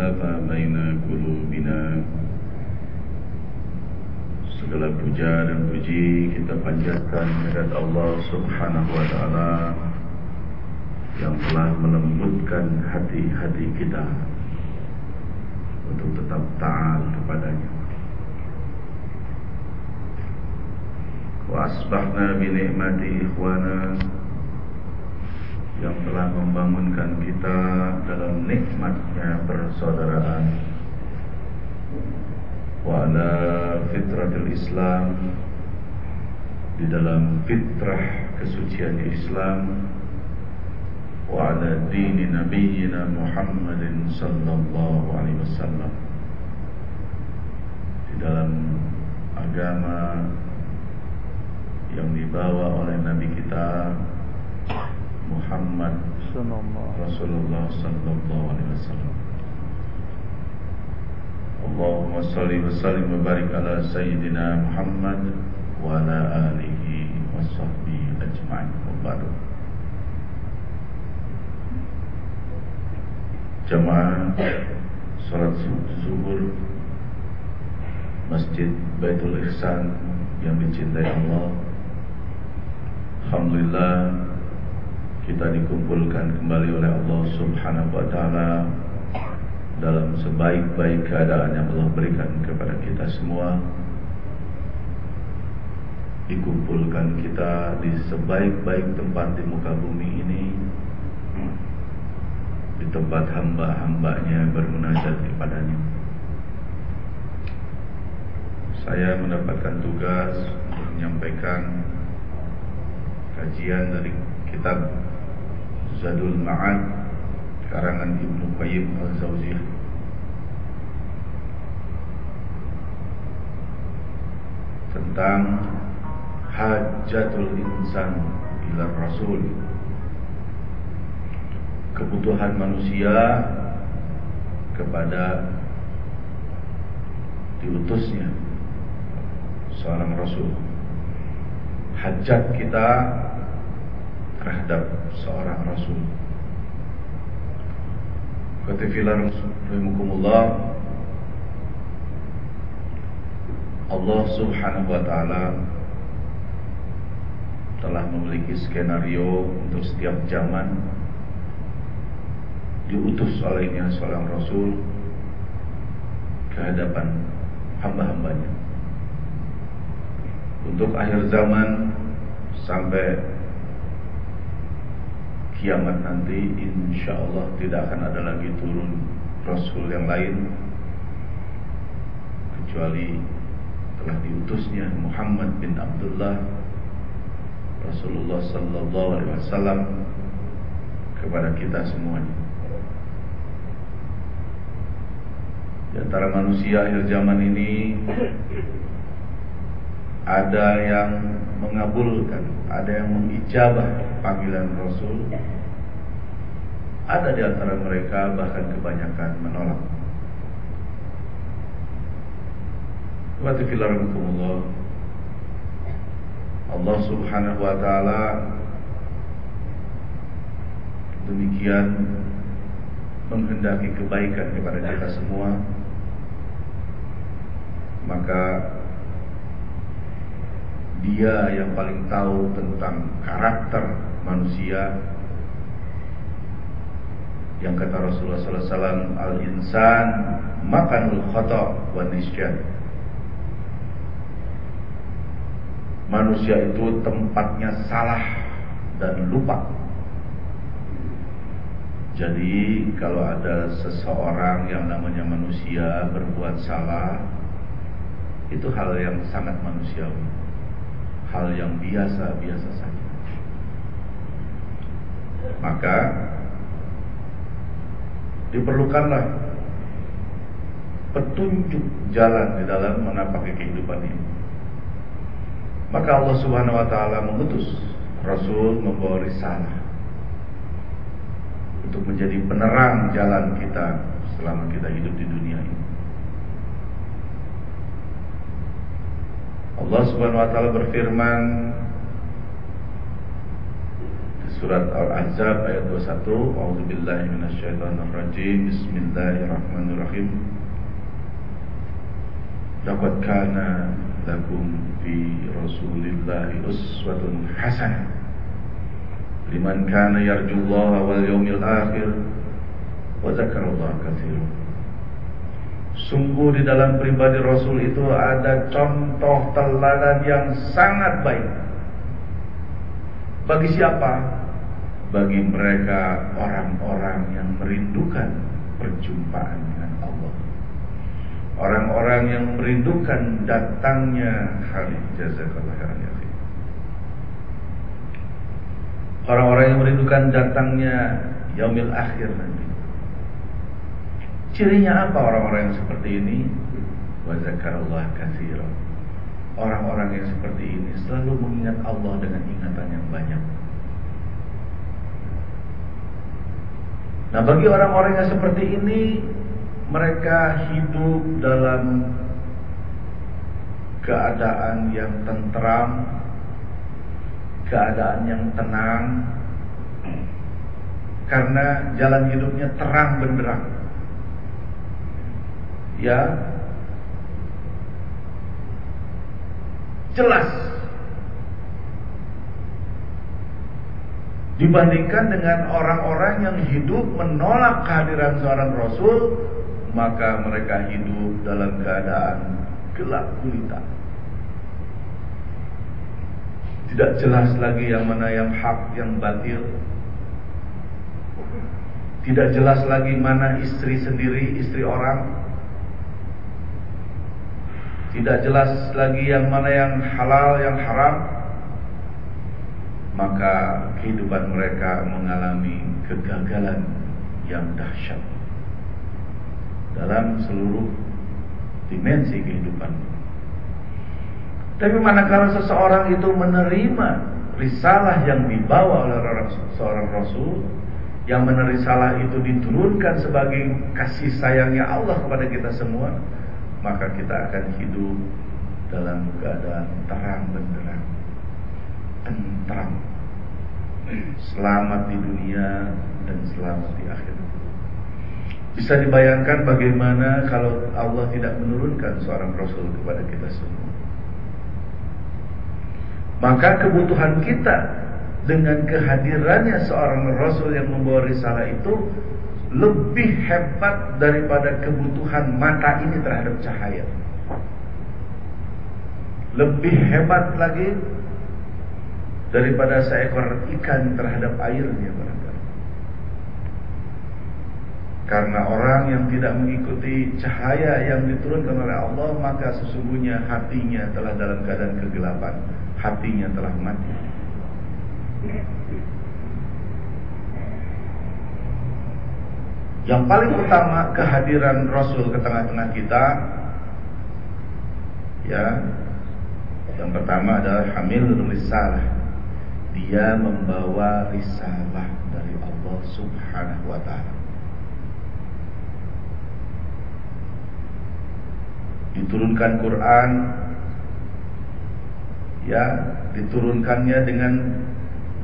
allafa baina qulubina Segala puja dan puji kita panjatkan kepada Allah Subhanahu wa taala yang telah melembutkan hati-hati kita untuk tetap taat kepadanya. Wa asbahna bi ni'mati ikhwana yang telah membangunkan kita dalam nikmatnya persaudaraan. Wa ala fitratul Islam di dalam fitrah kesucian Islam. Wa ala dini nabiyyina Muhammadin sallallahu alaihi wasallam. Di dalam agama yang dibawa oleh nabi kita Muhammad Rasulullah. Sallallahu alaihi wasallam. Allahumma salli wa sallim wa barik ala sayyidina Muhammad wa ala alihi wa sahbihi ajma'in. Wa barik Jamaah salat zuhur Masjid Baitul Ihsan yang dicintai Allah. Alhamdulillah kita dikumpulkan kembali oleh Allah Subhanahu wa taala dalam sebaik-baik keadaan yang Allah berikan kepada kita semua. Dikumpulkan kita di sebaik-baik tempat di muka bumi ini di tempat hamba-hambanya bermunajat kepadanya. Saya mendapatkan tugas untuk menyampaikan kajian dari kitab Zadul Ma'ad karangan Ibnu Qayyim Al-Zauziyah tentang hajatul insan ila rasul. Kebutuhan manusia kepada diutusnya seorang rasul. Hajat kita terhadap seorang rasul. Kata filan rahimakumullah Allah Subhanahu wa taala telah memiliki skenario untuk setiap zaman diutus olehnya seorang rasul ke hadapan hamba-hambanya untuk akhir zaman sampai kiamat nanti insya Allah tidak akan ada lagi turun Rasul yang lain kecuali telah diutusnya Muhammad bin Abdullah Rasulullah Sallallahu Alaihi Wasallam kepada kita semuanya. Di antara manusia akhir zaman ini ada yang mengabulkan, ada yang mengijabah panggilan Rasul. Ada di antara mereka bahkan kebanyakan menolak. Allah subhanahu wa ta'ala Demikian Menghendaki kebaikan kepada kita semua Maka dia yang paling tahu tentang karakter manusia. Yang kata Rasulullah SAW al insan makanul khata wa nisyan. Manusia itu tempatnya salah dan lupa. Jadi kalau ada seseorang yang namanya manusia berbuat salah itu hal yang sangat manusiawi. Hal yang biasa-biasa saja. Maka diperlukanlah petunjuk jalan di dalam menapaki kehidupan ini. Maka Allah Subhanahu wa taala mengutus Rasul membawa risalah untuk menjadi penerang jalan kita selama kita hidup di dunia ini. Allah Subhanahu wa taala berfirman surat Al-Ahzab ayat 21, A'udzubillahi minasyaitonir rajim. Bismillahirrahmanirrahim. Laqad kana lakum fi Rasulillahi uswatun hasanah liman kana yarjullaha wal yawmil akhir wa dzakarallaha katsiran. Sungguh di dalam pribadi Rasul itu ada contoh teladan yang sangat baik. Bagi siapa? Bagi mereka orang-orang yang merindukan perjumpaan dengan Allah. Orang-orang yang merindukan datangnya hari jazakallah khairan ya Orang-orang yang merindukan datangnya yaumil akhir nanti. Cirinya apa orang-orang yang seperti ini? Wa zakarallah. Orang-orang yang seperti ini selalu mengingat Allah dengan ingatan yang banyak. Nah, bagi orang-orang yang seperti ini, mereka hidup dalam keadaan yang tentram, keadaan yang tenang, karena jalan hidupnya terang benderang ya jelas. Dibandingkan dengan orang-orang yang hidup menolak kehadiran seorang rasul maka mereka hidup dalam keadaan gelap gulita. Tidak jelas lagi yang mana yang hak yang batil. Tidak jelas lagi mana istri sendiri istri orang tidak jelas lagi yang mana yang halal, yang haram, maka kehidupan mereka mengalami kegagalan yang dahsyat dalam seluruh dimensi kehidupan. Tapi manakala seseorang itu menerima risalah yang dibawa oleh seorang rasul, yang menerima risalah itu diturunkan sebagai kasih sayangnya Allah kepada kita semua, maka kita akan hidup dalam keadaan terang benderang, tentram, selamat di dunia dan selamat di akhirat. Bisa dibayangkan bagaimana kalau Allah tidak menurunkan seorang Rasul kepada kita semua. Maka kebutuhan kita dengan kehadirannya seorang Rasul yang membawa risalah itu lebih hebat daripada kebutuhan mata ini terhadap cahaya. Lebih hebat lagi daripada seekor ikan terhadap airnya barangkali. Karena orang yang tidak mengikuti cahaya yang diturunkan oleh Allah maka sesungguhnya hatinya telah dalam keadaan kegelapan, hatinya telah mati. Yang paling utama kehadiran Rasul ke tengah-tengah kita ya. Yang pertama adalah hamil risalah. Dia membawa risalah dari Allah Subhanahu wa taala. Diturunkan Quran ya, diturunkannya dengan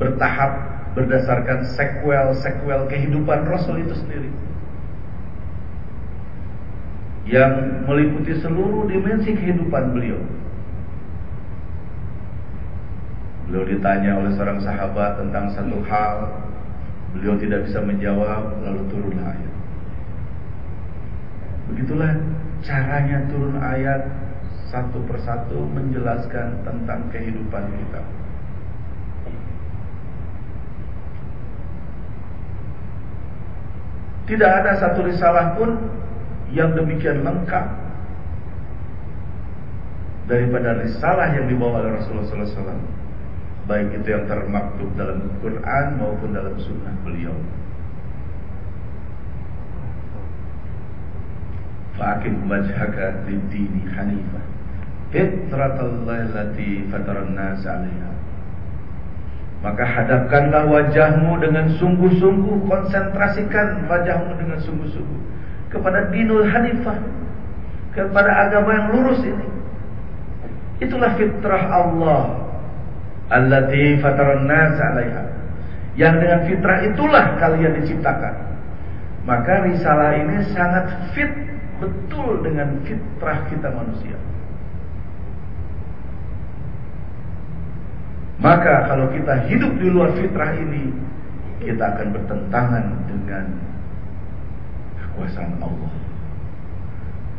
bertahap berdasarkan sequel-sequel kehidupan Rasul itu sendiri yang meliputi seluruh dimensi kehidupan beliau. Beliau ditanya oleh seorang sahabat tentang satu hal, beliau tidak bisa menjawab, lalu turunlah ayat. Begitulah caranya turun ayat satu persatu menjelaskan tentang kehidupan kita. Tidak ada satu risalah pun yang demikian lengkap daripada risalah yang dibawa oleh Rasulullah SAW baik itu yang termaktub dalam Quran maupun dalam sunnah beliau. Fa'akim wajhaka lid-dini hanifah. Fitratallahi allati fataran nas 'alaiha. Maka hadapkanlah wajahmu dengan sungguh-sungguh Konsentrasikan wajahmu dengan sungguh-sungguh kepada dinul hanifah, kepada agama yang lurus ini. Itulah fitrah Allah. Allati fataran nas 'alaiha. Yang dengan fitrah itulah kalian diciptakan. Maka risalah ini sangat fit betul dengan fitrah kita manusia. Maka kalau kita hidup di luar fitrah ini, kita akan bertentangan dengan kekuasaan Allah.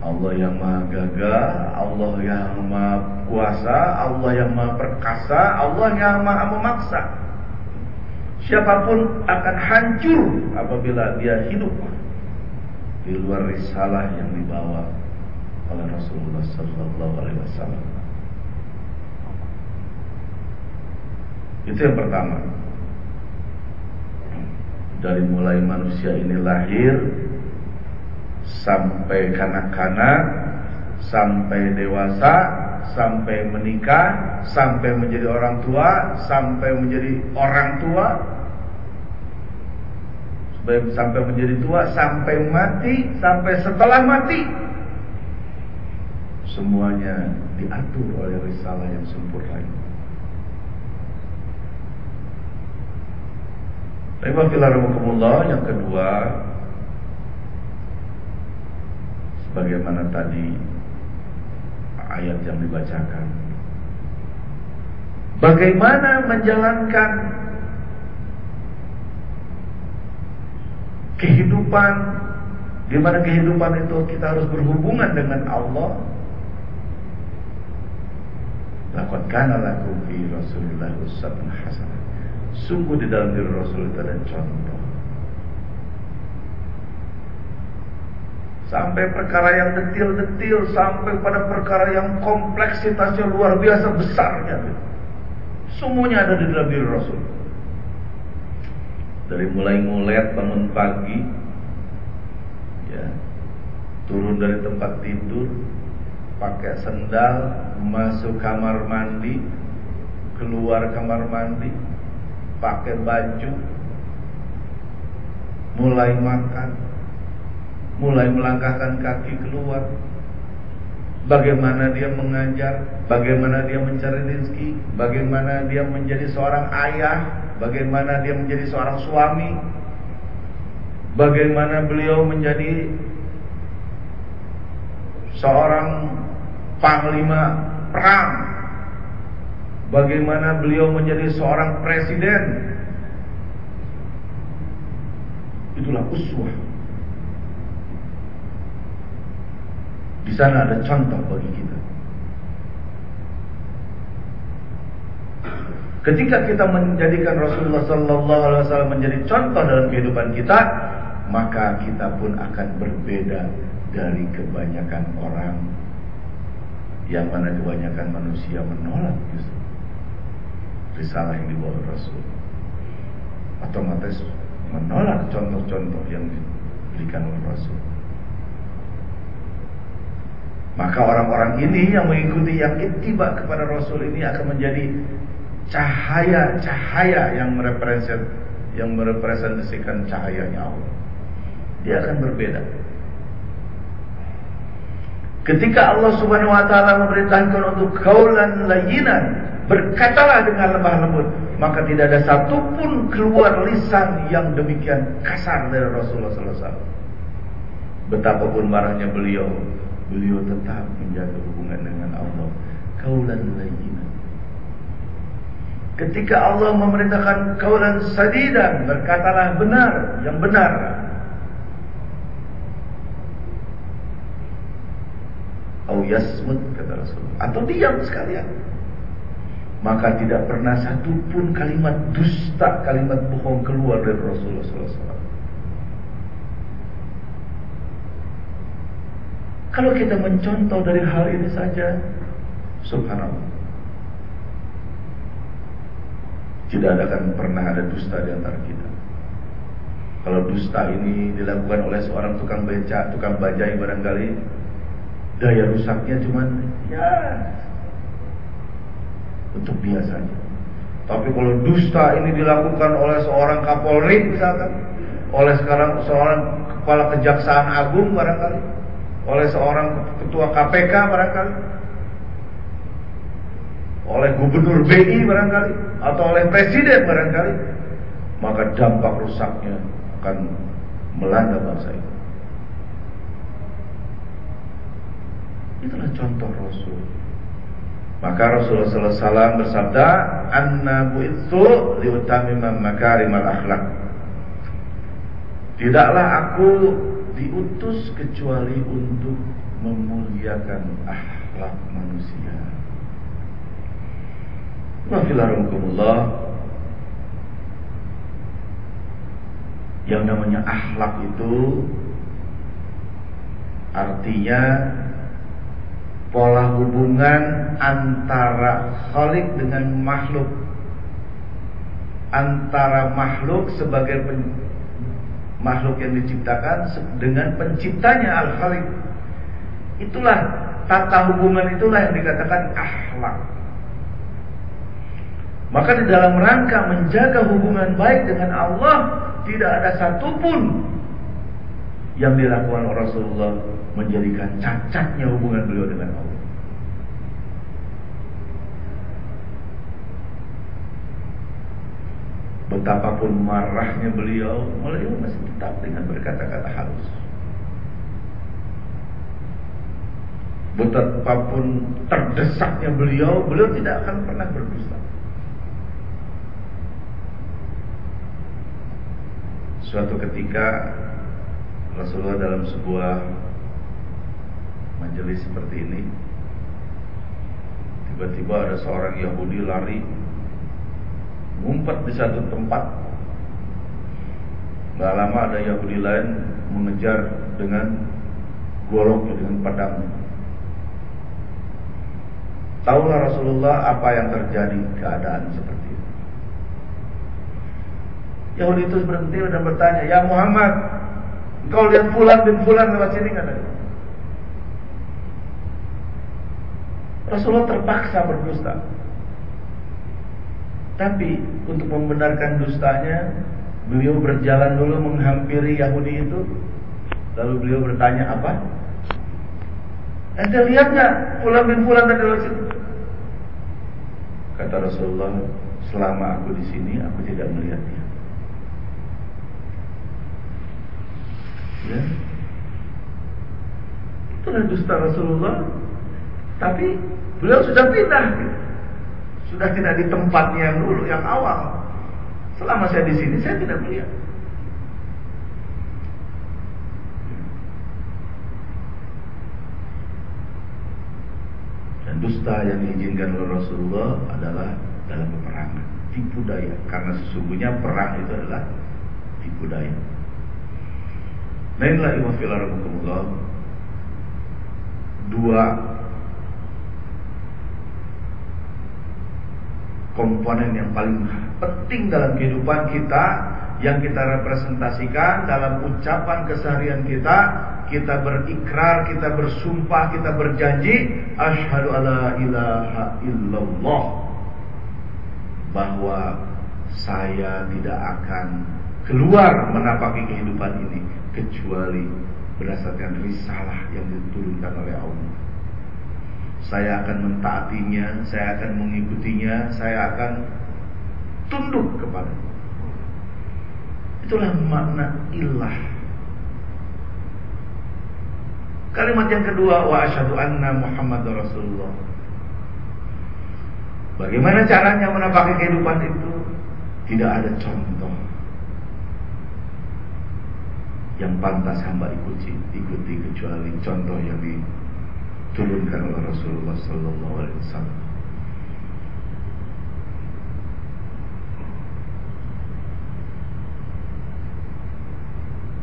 Allah yang maha gagah, Allah yang maha kuasa, Allah yang maha perkasa, Allah yang maha memaksa. Siapa pun akan hancur apabila dia hidup di luar risalah yang dibawa oleh Rasulullah Sallallahu Alaihi Wasallam. Itu yang pertama. Dari mulai manusia ini lahir sampai kanak-kanak, sampai dewasa, sampai menikah, sampai menjadi orang tua, sampai menjadi orang tua, sampai menjadi tua, sampai mati, sampai setelah mati. Semuanya diatur oleh risalah yang sempurna ini. yang kedua sebagaimana tadi ayat yang dibacakan. Bagaimana menjalankan kehidupan di mana kehidupan itu kita harus berhubungan dengan Allah. Laqad kana lakum fi Rasulillah uswatun. Sungguh di dalam diri Rasul itu ada contoh Sampai perkara yang detil-detil Sampai pada perkara yang kompleksitasnya luar biasa besarnya. Semuanya ada di dalam diri Rasul. Dari mulai ngulet bangun pagi ya, Turun dari tempat tidur Pakai sendal Masuk kamar mandi Keluar kamar mandi Pakai baju Mulai makan mulai melangkahkan kaki keluar. Bagaimana dia mengajar bagaimana dia mencari rezeki bagaimana dia menjadi seorang ayah bagaimana dia menjadi seorang suami bagaimana beliau menjadi seorang panglima perang bagaimana beliau menjadi seorang presiden. Itulah uswah Di sana ada contoh bagi kita. Ketika kita menjadikan Rasulullah Sallallahu Alaihi Wasallam menjadi contoh dalam kehidupan kita, maka kita pun akan berbeda dari kebanyakan orang yang mana kebanyakan manusia menolak justru risalah yang dibawa Rasul. Otomatis menolak contoh-contoh yang diberikan oleh Rasul. Maka orang-orang ini yang mengikuti yang tiba kepada Rasul ini akan menjadi cahaya-cahaya yang merepresent yang merepresentasikan cahayanya Allah. Dia akan berbeda. Ketika Allah Subhanahu wa taala memerintahkan untuk kaulan layinan, berkatalah dengan lemah lembut, maka tidak ada satupun keluar lisan yang demikian kasar dari Rasulullah sallallahu alaihi wasallam. Betapapun marahnya beliau, beliau tetap menjaga hubungan dengan Allah. Kaulan layyinan. Ketika Allah memerintahkan kaulan sadidan berkatalah benar yang benar. Au yasmut kata Rasulullah. Atau diam sekalian. Maka tidak pernah satu pun kalimat dusta kalimat bohong keluar dari Rasulullah SAW Kalau kita mencontoh dari hal ini saja, subhanallah. Tidak akan pernah ada dusta di antara kita. Kalau dusta ini dilakukan oleh seorang tukang beca, tukang bajai barangkali, daya rusaknya cuma ya untuk biasanya. Tapi kalau dusta ini dilakukan oleh seorang kapolri misalkan, oleh sekarang seorang kepala kejaksaan agung barangkali, oleh seorang ketua KPK barangkali, oleh gubernur BI barangkali, atau oleh presiden barangkali, maka dampak rusaknya akan melanda bangsa ini. Itulah contoh Rasul. Maka Rasulullah SAW bersabda, Anna bu'ithu liutamimam makarimal akhlak. Tidaklah aku diutus kecuali untuk memuliakan akhlak manusia. Wafilarumkumullah Yang namanya akhlak itu Artinya Pola hubungan antara khalik dengan makhluk Antara makhluk sebagai makhluk yang diciptakan Dengan penciptanya al-khalik Itulah tata hubungan itulah yang dikatakan akhlak maka di dalam rangka menjaga hubungan baik dengan Allah tidak ada satupun yang dilakukan Rasulullah menjadikan cacatnya hubungan beliau dengan Allah. Betapapun marahnya beliau, beliau masih tetap dengan berkata-kata halus. Betapapun terdesaknya beliau, beliau tidak akan pernah berdusta. Suatu ketika Rasulullah dalam sebuah majelis seperti ini Tiba-tiba ada seorang Yahudi lari Ngumpet di satu tempat Gak lama ada Yahudi lain mengejar dengan goloknya, dengan pedangnya Taulah Rasulullah apa yang terjadi keadaan seperti Yahudi itu berhenti dan bertanya, Ya Muhammad, engkau lihat Fulan bin Fulan lewat sini kan? Rasulullah terpaksa berdusta. Tapi untuk membenarkan dustanya, beliau berjalan dulu menghampiri Yahudi itu. Lalu beliau bertanya apa? Anda lihat nggak Fulan bin Fulan tadi lewat? Kata Rasulullah, selama aku di sini aku tidak melihatnya. Ya. Itulah dusta Rasulullah. Tapi beliau sudah pindah. Sudah tidak di tempatnya yang dulu, yang awal. Selama saya di sini, saya tidak melihat. Dan dusta yang diizinkan oleh Rasulullah adalah dalam peperangan, tipu daya. Karena sesungguhnya perang itu adalah tipu daya. Inilah filaramukumullah Dua komponen yang paling penting dalam kehidupan kita yang kita representasikan dalam ucapan keseharian kita kita berikrar, kita bersumpah, kita berjanji asyhadu alla ilaha illallah bahwa saya tidak akan keluar menapaki kehidupan ini kecuali berdasarkan risalah yang diturunkan oleh Allah. Saya akan mentaatinya, saya akan mengikutinya, saya akan tunduk kepada. Itulah makna ilah. Kalimat yang kedua wa asyhadu anna Muhammad Rasulullah. Bagaimana caranya menapaki kehidupan itu? Tidak ada contoh yang pantas hamba ikuti ikuti kecuali contoh yang diturunkan oleh Rasulullah Sallallahu Alaihi Wasallam.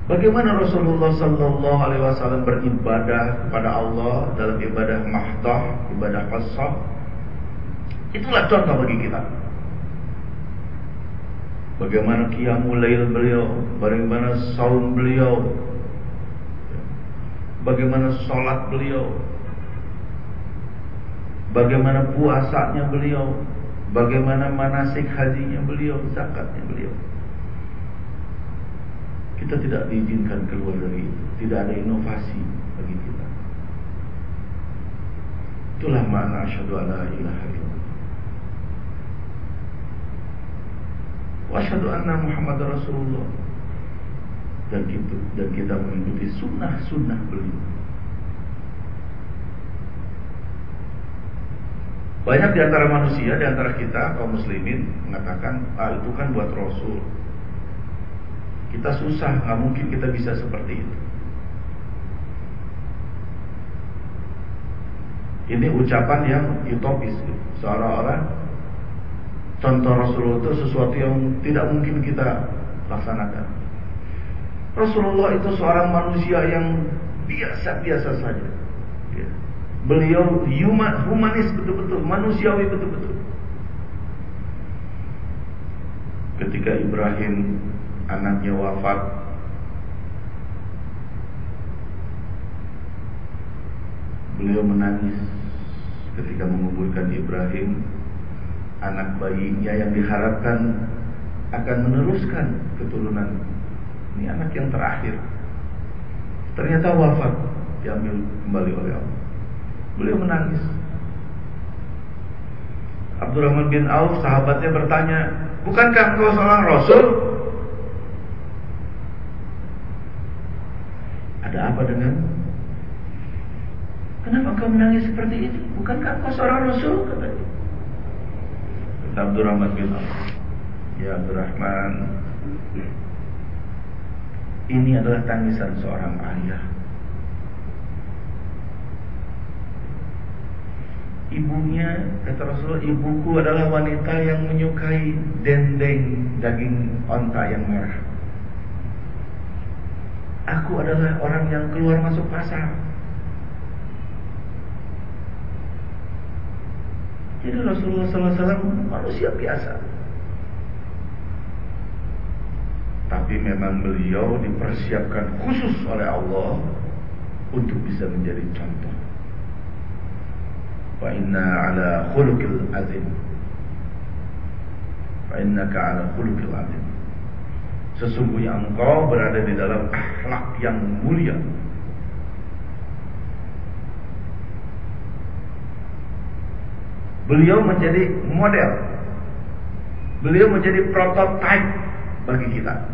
Bagaimana Rasulullah Sallallahu Alaihi Wasallam beribadah kepada Allah dalam ibadah mahdah, ibadah qasah? Itulah contoh bagi kita. Bagaimana qiyamul lail beliau, bagaimana saum beliau, bagaimana sholat beliau, bagaimana puasanya beliau, bagaimana manasik hajinya beliau, zakatnya beliau. Kita tidak diizinkan keluar dari itu. Tidak ada inovasi bagi kita. Itulah makna asyhadu alla ilaha illallah. Wa anna Muhammad Rasulullah. Dan kita, dan kita mengikuti sunnah-sunnah beliau. Banyak di antara manusia, di antara kita kaum muslimin mengatakan, ah itu kan buat Rasul. Kita susah, nggak mungkin kita bisa seperti itu. Ini ucapan yang utopis, seolah-olah contoh Rasulullah itu sesuatu yang tidak mungkin kita laksanakan. Rasulullah itu seorang manusia yang biasa-biasa saja. Ya. Beliau human, humanis betul-betul, manusiawi betul-betul. Ketika Ibrahim anaknya wafat, beliau menangis ketika menguburkan Ibrahim, anak bayinya yang diharapkan akan meneruskan keturunan. Ini anak yang terakhir. Ternyata wafat, diambil kembali oleh Allah. Beliau menangis. Abdurrahman bin Auf sahabatnya bertanya, "Bukankah engkau seorang rasul?" Ada apa dengan? Kenapa engkau menangis seperti itu? Bukankah engkau seorang rasul? Kata Abdurrahman bin Auf, "Ya Abdurrahman, ini adalah tangisan seorang ayah ibunya kata Rasulullah ibuku adalah wanita yang menyukai dendeng daging onta yang merah. Aku adalah orang yang keluar masuk pasar. Jadi Rasulullah SAW manusia biasa. Tapi memang beliau dipersiapkan khusus oleh Allah untuk bisa menjadi contoh ala khuluqil azim fa innaka ala khuluqil azim sesungguhnya engkau berada di dalam akhlak yang mulia. Beliau menjadi model. Beliau menjadi prototipe bagi kita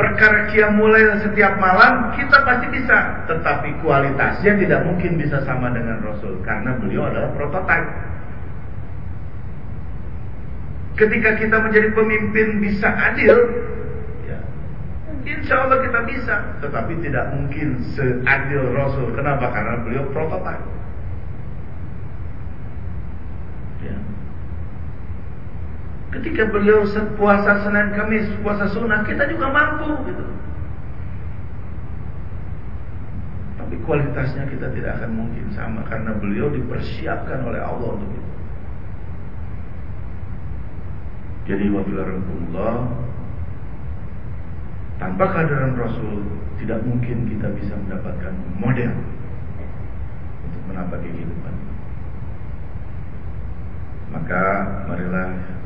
perkara kia mulai setiap malam kita pasti bisa. Tetapi kualitasnya tidak mungkin bisa sama dengan Rasul karena beliau adalah prototipe. Ketika kita menjadi pemimpin bisa adil ya, insya Allah kita bisa. Tetapi tidak mungkin seadil Rasul. Kenapa? Karena beliau prototipe ya. Ketika beliau puasa Senin Kamis, puasa sunnah, kita juga mampu gitu. Tapi kualitasnya kita tidak akan mungkin sama karena beliau dipersiapkan oleh Allah untuk itu. Jadi wabillahi tanpa kehadiran Rasul tidak mungkin kita bisa mendapatkan model untuk menapaki kehidupan. Maka marilah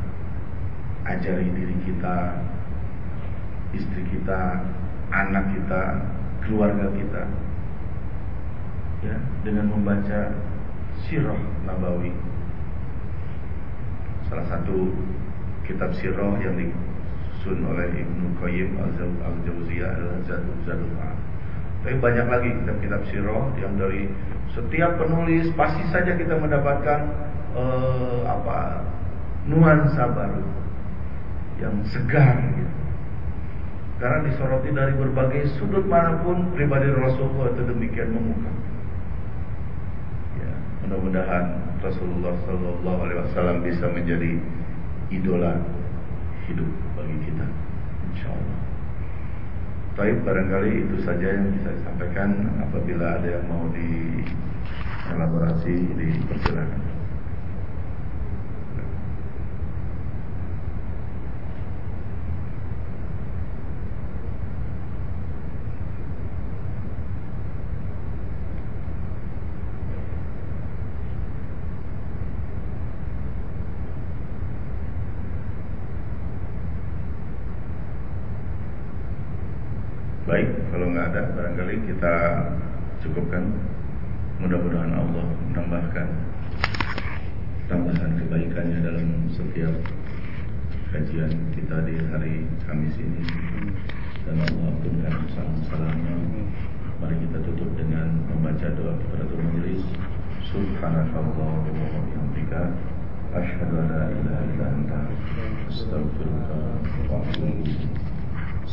ajari diri kita, istri kita, anak kita, keluarga kita, ya dengan membaca sirah nabawi. Salah satu kitab sirah yang disusun oleh Ibnu Qayyim al-Jauziyah adalah Zadul Zadul Ma'ad. Tapi banyak lagi kitab-kitab sirah yang dari setiap penulis pasti saja kita mendapatkan uh, apa nuansa baru yang segar gitu. Karena disoroti dari berbagai sudut mana pun pribadi Rasulullah itu demikian memuka. Ya, mudah-mudahan Rasulullah Sallallahu Alaihi Wasallam bisa menjadi idola hidup bagi kita, insya Allah. Tapi barangkali itu saja yang bisa saya sampaikan. Apabila ada yang mau di elaborasi, dipersilakan. Ada barangkali kita cukupkan. Mudah-mudahan Allah menambahkan tambahan kebaikannya dalam setiap kajian kita di hari Kamis ini dan Allah ampunkan salam-salamnya. Mari kita tutup dengan membaca doa kifaratul majelis. Subhanakallah wa bihamdika asyhadu an la ilaha illa anta.